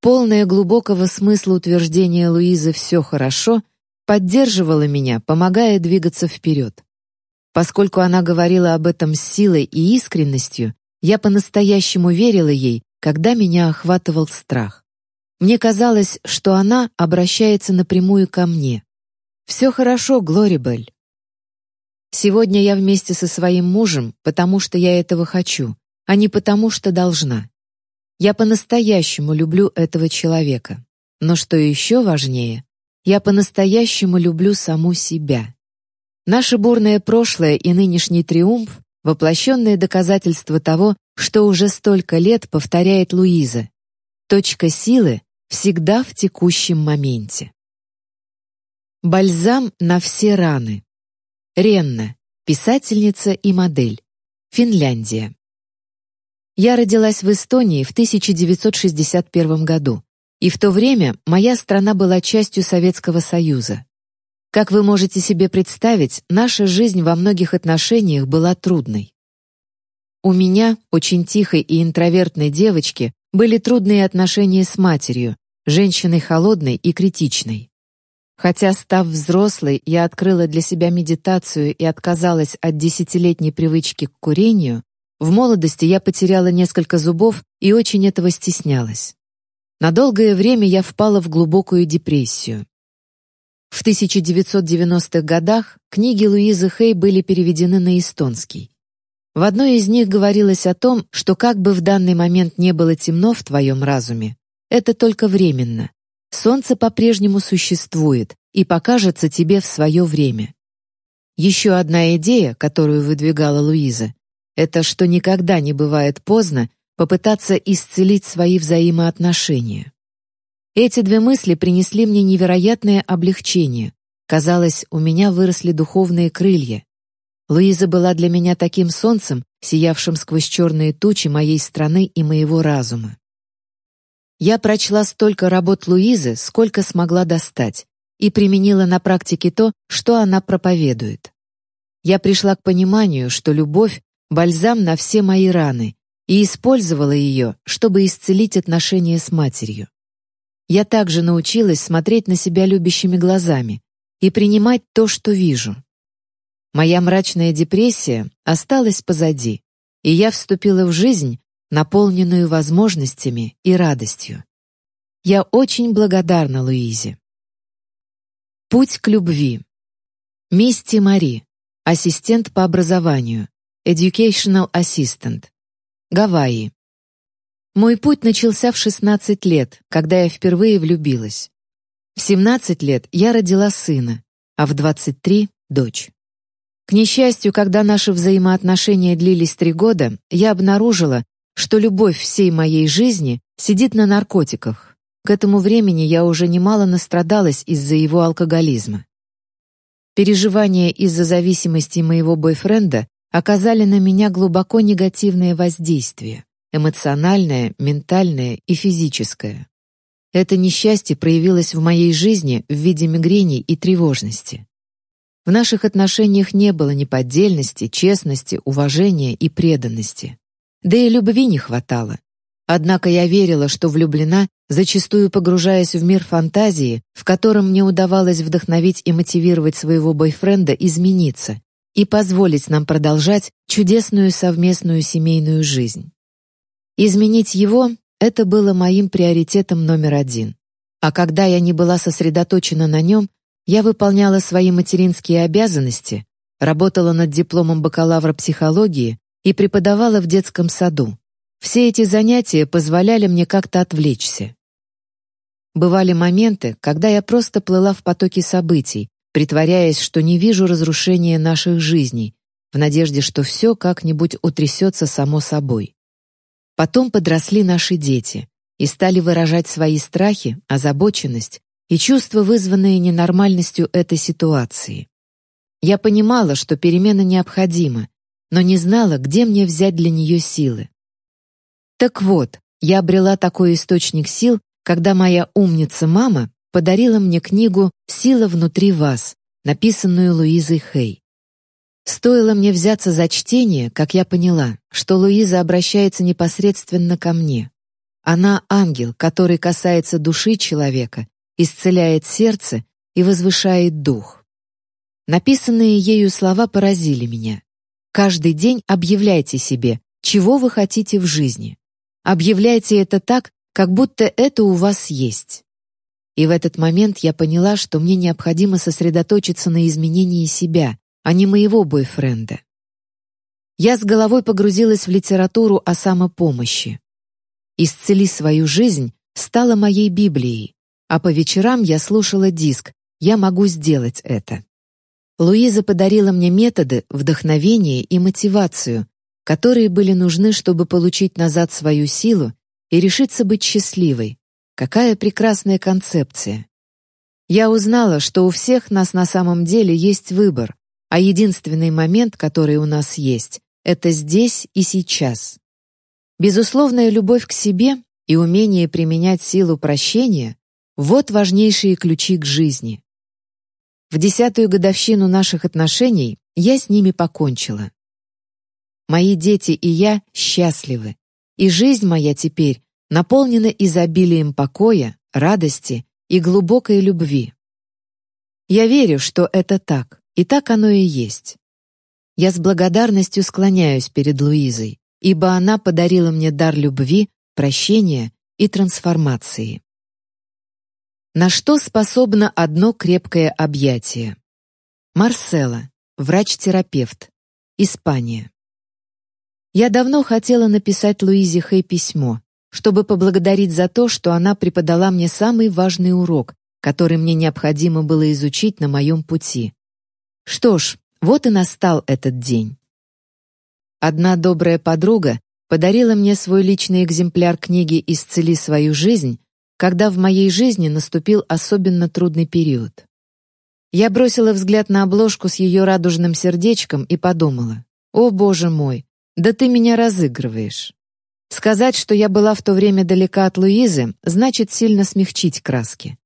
Полное глубокого смысла утверждение Луизы «все хорошо» поддерживало меня, помогая двигаться вперед. Поскольку она говорила об этом с силой и искренностью, я по-настоящему верила ей, когда меня охватывал страх. Мне казалось, что она обращается напрямую ко мне. «Все хорошо, Глорибель. Сегодня я вместе со своим мужем, потому что я этого хочу, а не потому что должна. Я по-настоящему люблю этого человека. Но что еще важнее, я по-настоящему люблю саму себя. Наше бурное прошлое и нынешний триумф — воплощенное доказательство того, что уже столько лет повторяет Луиза. Точка силы всегда в текущем моменте. Бальзам на все раны. Ренна, писательница и модель. Финляндия. Я родилась в Эстонии в 1961 году, и в то время моя страна была частью Советского Союза. Как вы можете себе представить, наша жизнь во многих отношениях была трудной. У меня, очень тихой и интровертной девочки, были трудные отношения с матерью, женщиной холодной и критичной. Хотя, став взрослой, я открыла для себя медитацию и отказалась от десятилетней привычки к курению, В молодости я потеряла несколько зубов и очень этого стеснялась. На долгое время я впала в глубокую депрессию. В 1990-х годах книги Луизы Хей были переведены на эстонский. В одной из них говорилось о том, что как бы в данный момент не было темно в твоем разуме, это только временно. Солнце по-прежнему существует и покажется тебе в свое время. Еще одна идея, которую выдвигала Луиза, это что никогда не бывает поздно попытаться исцелить свои взаимоотношения. Эти две мысли принесли мне невероятное облегчение. Казалось, у меня выросли духовные крылья. Луиза была для меня таким солнцем, сиявшим сквозь черные тучи моей страны и моего разума. Я прочла столько работ Луизы, сколько смогла достать, и применила на практике то, что она проповедует. Я пришла к пониманию, что любовь — бальзам на все мои раны, и использовала ее, чтобы исцелить отношения с матерью. Я также научилась смотреть на себя любящими глазами и принимать то, что вижу. Моя мрачная депрессия осталась позади, и я вступила в жизнь, наполненную возможностями и радостью. Я очень благодарна Луизе. Путь к любви. Мисти Мари, ассистент по образованию, educational assistant. Гавайи. Мой путь начался в 16 лет, когда я впервые влюбилась. В 17 лет я родила сына, а в 23 — дочь. К несчастью, когда наши взаимоотношения длились три года, я обнаружила, что любовь всей моей жизни сидит на наркотиках. К этому времени я уже немало настрадалась из-за его алкоголизма. Переживания из-за зависимости моего бойфренда оказали на меня глубоко негативное воздействие — эмоциональное, ментальное и физическое. Это несчастье проявилось в моей жизни в виде мигрений и тревожности. В наших отношениях не было неподдельности, честности, уважения и преданности. Да и любви не хватало. Однако я верила, что влюблена, зачастую погружаясь в мир фантазии, в котором мне удавалось вдохновить и мотивировать своего бойфренда измениться и позволить нам продолжать чудесную совместную семейную жизнь. Изменить его — это было моим приоритетом номер один. А когда я не была сосредоточена на нем, я выполняла свои материнские обязанности, работала над дипломом бакалавра психологии и преподавала в детском саду. Все эти занятия позволяли мне как-то отвлечься. Бывали моменты, когда я просто плыла в потоке событий, притворяясь, что не вижу разрушения наших жизней, в надежде, что все как-нибудь утрясется само собой. Потом подросли наши дети и стали выражать свои страхи, озабоченность и чувства, вызванные ненормальностью этой ситуации. Я понимала, что перемена необходима, но не знала, где мне взять для нее силы. Так вот, я обрела такой источник сил, когда моя умница-мама подарила мне книгу «Сила внутри вас», написанную Луизой Хей. Стоило мне взяться за чтение, как я поняла, что Луиза обращается непосредственно ко мне. Она ангел, который касается души человека исцеляет сердце и возвышает дух. Написанные ею слова поразили меня. Каждый день объявляйте себе, чего вы хотите в жизни. Объявляйте это так, как будто это у вас есть. И в этот момент я поняла, что мне необходимо сосредоточиться на изменении себя, а не моего бойфренда. Я с головой погрузилась в литературу о самопомощи. «Исцели свою жизнь» стала моей Библией, а по вечерам я слушала диск «Я могу сделать это». Луиза подарила мне методы, вдохновение и мотивацию, которые были нужны, чтобы получить назад свою силу и решиться быть счастливой. Какая прекрасная концепция. Я узнала, что у всех нас на самом деле есть выбор, а единственный момент, который у нас есть, это здесь и сейчас. Безусловная любовь к себе и умение применять силу прощения вот важнейшие ключи к жизни. В десятую годовщину наших отношений я с ними покончила. Мои дети и я счастливы, и жизнь моя теперь наполнена изобилием покоя, радости и глубокой любви. Я верю, что это так, и так оно и есть. Я с благодарностью склоняюсь перед Луизой, ибо она подарила мне дар любви, прощения и трансформации. На что способно одно крепкое объятие? Марсела, врач-терапевт, Испания. Я давно хотела написать Луизе Хэй письмо, чтобы поблагодарить за то, что она преподала мне самый важный урок, который мне необходимо было изучить на моем пути. Что ж, вот и настал этот день. Одна добрая подруга подарила мне свой личный экземпляр книги «Исцели свою жизнь», когда в моей жизни наступил особенно трудный период. Я бросила взгляд на обложку с ее радужным сердечком и подумала, «О, Боже мой, да ты меня разыгрываешь». Сказать, что я была в то время далека от Луизы, значит сильно смягчить краски.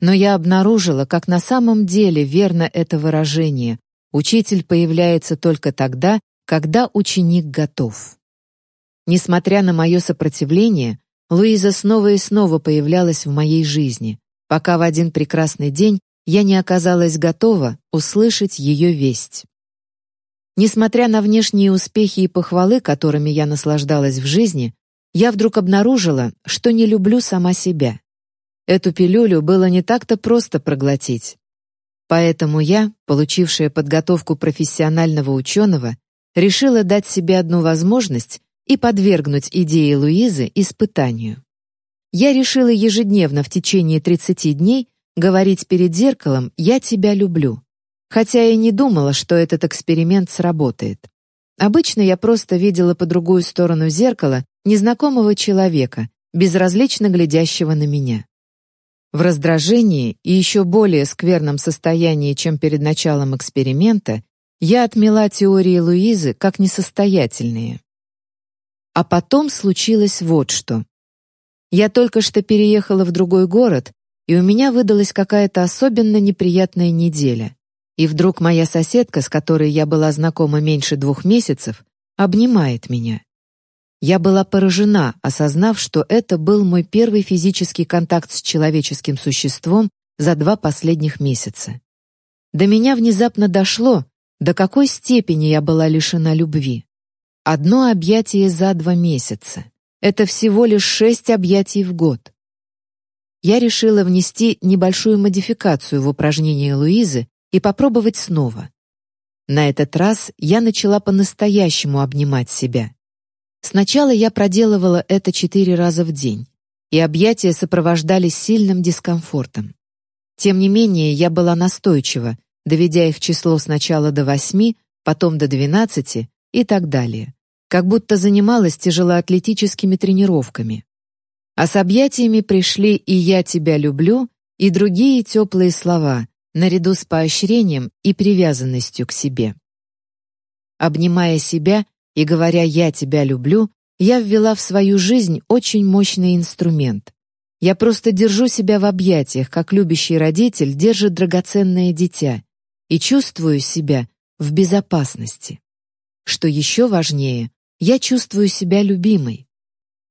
Но я обнаружила, как на самом деле верно это выражение «учитель появляется только тогда, когда ученик готов». Несмотря на мое сопротивление, Луиза снова и снова появлялась в моей жизни, пока в один прекрасный день я не оказалась готова услышать ее весть. Несмотря на внешние успехи и похвалы, которыми я наслаждалась в жизни, я вдруг обнаружила, что не люблю сама себя. Эту пилюлю было не так-то просто проглотить. Поэтому я, получившая подготовку профессионального ученого, решила дать себе одну возможность и подвергнуть идее Луизы испытанию. Я решила ежедневно в течение 30 дней говорить перед зеркалом «Я тебя люблю», хотя и не думала, что этот эксперимент сработает. Обычно я просто видела по другую сторону зеркала незнакомого человека, безразлично глядящего на меня. В раздражении и еще более скверном состоянии, чем перед началом эксперимента, я отмела теории Луизы как несостоятельные. А потом случилось вот что. Я только что переехала в другой город, и у меня выдалась какая-то особенно неприятная неделя. И вдруг моя соседка, с которой я была знакома меньше двух месяцев, обнимает меня. Я была поражена, осознав, что это был мой первый физический контакт с человеческим существом за два последних месяца. До меня внезапно дошло, до какой степени я была лишена любви. Одно объятие за два месяца. Это всего лишь шесть объятий в год. Я решила внести небольшую модификацию в упражнение Луизы и попробовать снова. На этот раз я начала по-настоящему обнимать себя. Сначала я проделывала это четыре раза в день, и объятия сопровождались сильным дискомфортом. Тем не менее, я была настойчива, доведя их число сначала до восьми, потом до двенадцати и так далее, как будто занималась тяжелоатлетическими тренировками. А с объятиями пришли и «я тебя люблю», и другие теплые слова, наряду с поощрением и привязанностью к себе. Обнимая себя и говоря «я тебя люблю», я ввела в свою жизнь очень мощный инструмент. Я просто держу себя в объятиях, как любящий родитель держит драгоценное дитя, и чувствую себя в безопасности. Что еще важнее, я чувствую себя любимой.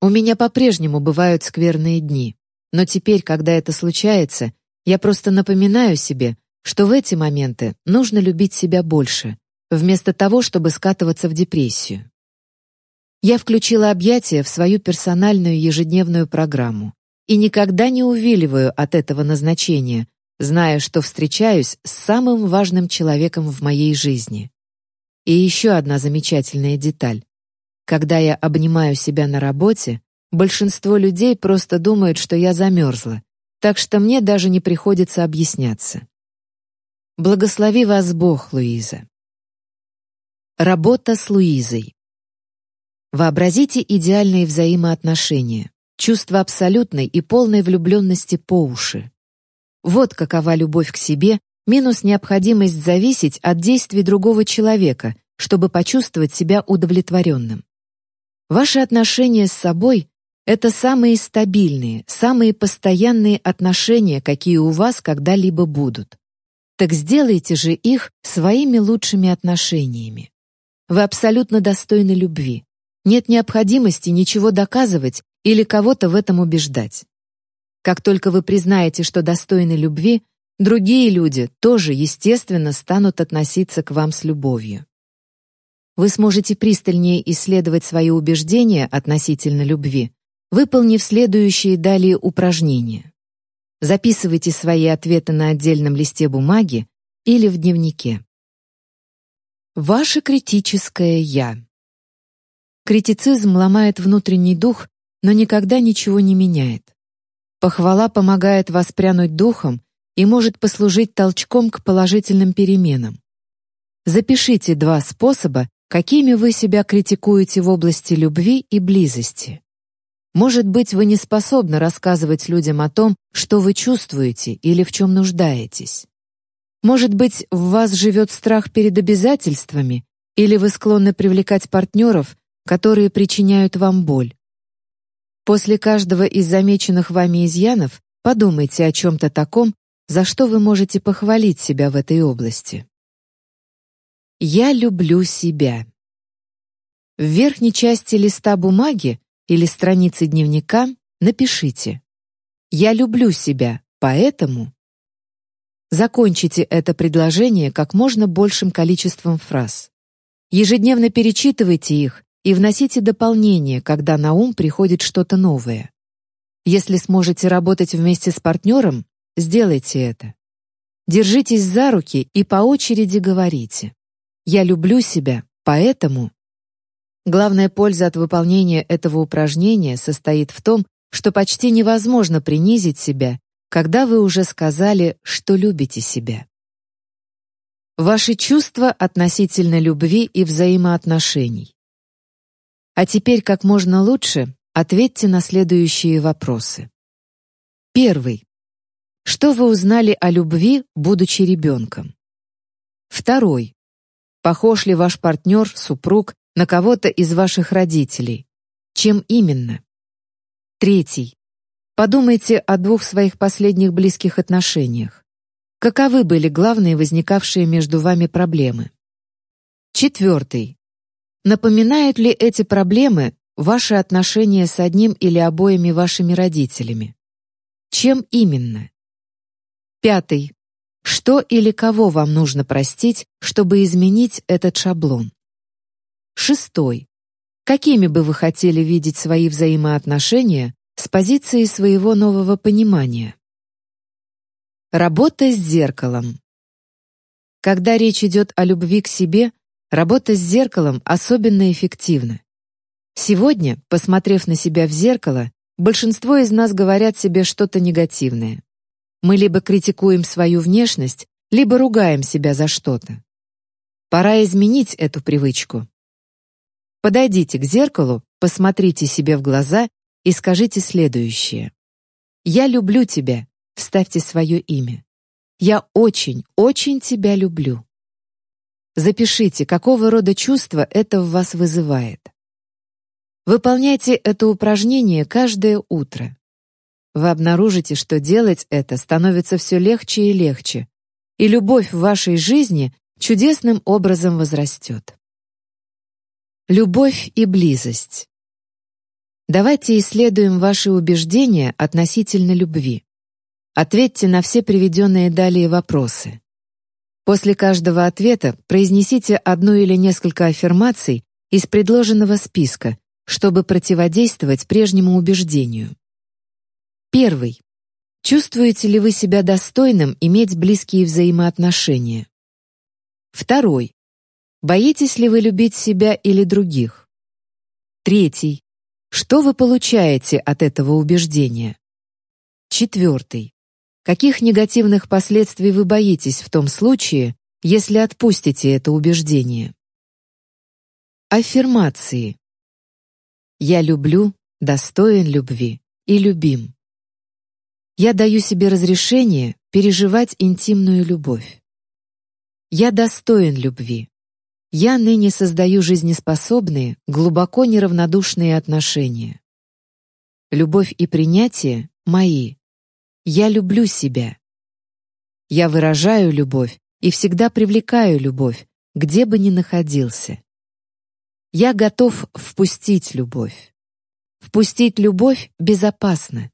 У меня по-прежнему бывают скверные дни, но теперь, когда это случается, я просто напоминаю себе, что в эти моменты нужно любить себя больше, вместо того, чтобы скатываться в депрессию. Я включила объятия в свою персональную ежедневную программу и никогда не увиливаю от этого назначения, зная, что встречаюсь с самым важным человеком в моей жизни. И еще одна замечательная деталь. Когда я обнимаю себя на работе, большинство людей просто думают, что я замерзла, так что мне даже не приходится объясняться. Благослови вас Бог, Луиза. Работа с Луизой. Вообразите идеальные взаимоотношения, чувство абсолютной и полной влюбленности по уши. Вот какова любовь к себе минус необходимость зависеть от действий другого человека, чтобы почувствовать себя удовлетворенным. Ваши отношения с собой — это самые стабильные, самые постоянные отношения, какие у вас когда-либо будут. Так сделайте же их своими лучшими отношениями. Вы абсолютно достойны любви. Нет необходимости ничего доказывать или кого-то в этом убеждать. Как только вы признаете, что достойны любви, другие люди тоже, естественно, станут относиться к вам с любовью. вы сможете пристальнее исследовать свои убеждения относительно любви, выполнив следующие далее упражнения. Записывайте свои ответы на отдельном листе бумаги или в дневнике. Ваше критическое «я». Критицизм ломает внутренний дух, но никогда ничего не меняет. Похвала помогает воспрянуть духом и может послужить толчком к положительным переменам. Запишите два способа, какими вы себя критикуете в области любви и близости. Может быть, вы не способны рассказывать людям о том, что вы чувствуете или в чем нуждаетесь. Может быть, в вас живет страх перед обязательствами, или вы склонны привлекать партнеров, которые причиняют вам боль. После каждого из замеченных вами изъянов подумайте о чем-то таком, за что вы можете похвалить себя в этой области. Я люблю себя. В верхней части листа бумаги или страницы дневника напишите «Я люблю себя, поэтому...» Закончите это предложение как можно большим количеством фраз. Ежедневно перечитывайте их и вносите дополнения, когда на ум приходит что-то новое. Если сможете работать вместе с партнером, сделайте это. Держитесь за руки и по очереди говорите. «Я люблю себя, поэтому...» Главная польза от выполнения этого упражнения состоит в том, что почти невозможно принизить себя, когда вы уже сказали, что любите себя. Ваши чувства относительно любви и взаимоотношений. А теперь как можно лучше ответьте на следующие вопросы. Первый. Что вы узнали о любви, будучи ребенком? Второй. Похож ли ваш партнер, супруг на кого-то из ваших родителей. Чем именно? Третий. Подумайте о двух своих последних близких отношениях. Каковы были главные возникавшие между вами проблемы? Четвертый. Напоминают ли эти проблемы ваши отношения с одним или обоими вашими родителями? Чем именно? Пятый. Что или кого вам нужно простить, чтобы изменить этот шаблон? Шестой. Какими бы вы хотели видеть свои взаимоотношения с позиции своего нового понимания? Работа с зеркалом. Когда речь идет о любви к себе, работа с зеркалом особенно эффективна. Сегодня, посмотрев на себя в зеркало, большинство из нас говорят себе что-то негативное. Мы либо критикуем свою внешность, либо ругаем себя за что-то. Пора изменить эту привычку. Подойдите к зеркалу, посмотрите себе в глаза и скажите следующее. «Я люблю тебя», вставьте свое имя. «Я очень, очень тебя люблю». Запишите, какого рода чувства это в вас вызывает. Выполняйте это упражнение каждое утро. Вы обнаружите, что делать это становится все легче и легче, и любовь в вашей жизни чудесным образом возрастет. Любовь и близость. Давайте исследуем ваши убеждения относительно любви. Ответьте на все приведенные далее вопросы. После каждого ответа произнесите одну или несколько аффирмаций из предложенного списка, чтобы противодействовать прежнему убеждению. Первый. Чувствуете ли вы себя достойным иметь близкие взаимоотношения? Второй. Боитесь ли вы любить себя или других? Третий. Что вы получаете от этого убеждения? Четвертый. Каких негативных последствий вы боитесь в том случае, если отпустите это убеждение? Аффирмации. Я люблю, достоин любви и любим. Я даю себе разрешение переживать интимную любовь. Я достоин любви. Я ныне создаю жизнеспособные, глубоко неравнодушные отношения. Любовь и принятие мои. Я люблю себя. Я выражаю любовь и всегда привлекаю любовь, где бы ни находился. Я готов впустить любовь. Впустить любовь безопасно.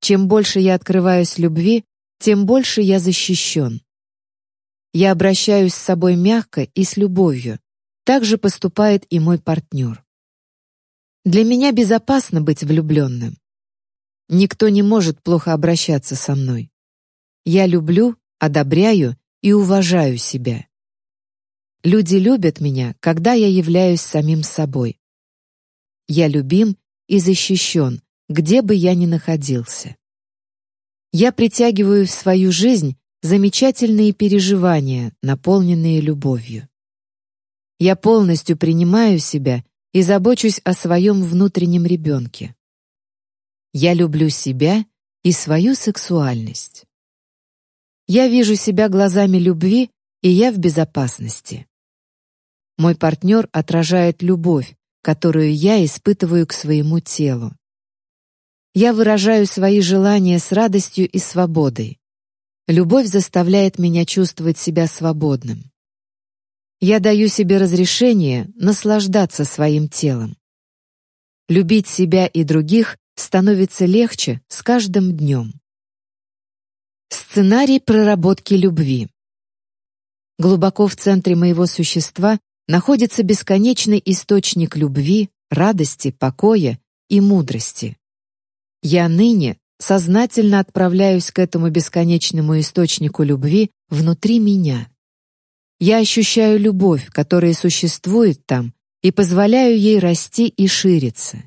Чем больше я открываюсь любви, тем больше я защищен. Я обращаюсь с собой мягко и с любовью, так же поступает и мой партнер. Для меня безопасно быть влюбленным. Никто не может плохо обращаться со мной. Я люблю, одобряю и уважаю себя. Люди любят меня, когда я являюсь самим собой. Я любим и защищен, где бы я ни находился. Я притягиваю в свою жизнь замечательные переживания, наполненные любовью. Я полностью принимаю себя и забочусь о своем внутреннем ребенке. Я люблю себя и свою сексуальность. Я вижу себя глазами любви, и я в безопасности. Мой партнер отражает любовь, которую я испытываю к своему телу. Я выражаю свои желания с радостью и свободой. Любовь заставляет меня чувствовать себя свободным. Я даю себе разрешение наслаждаться своим телом. Любить себя и других становится легче с каждым днем. Сценарий проработки любви. Глубоко в центре моего существа находится бесконечный источник любви, радости, покоя и мудрости. Я ныне сознательно отправляюсь к этому бесконечному источнику любви внутри меня. Я ощущаю любовь, которая существует там, и позволяю ей расти и шириться.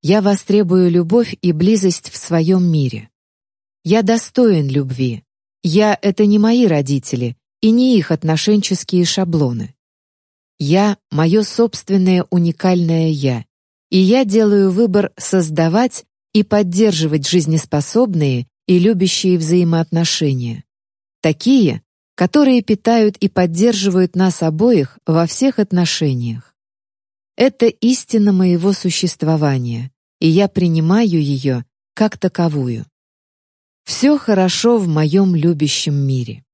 Я востребую любовь и близость в своем мире. Я достоин любви. Я — это не мои родители и не их отношенческие шаблоны. Я — мое собственное уникальное «я», и я делаю выбор создавать и поддерживать жизнеспособные и любящие взаимоотношения. Такие, которые питают и поддерживают нас обоих во всех отношениях. Это истина моего существования, и я принимаю ее как таковую. Все хорошо в моем любящем мире.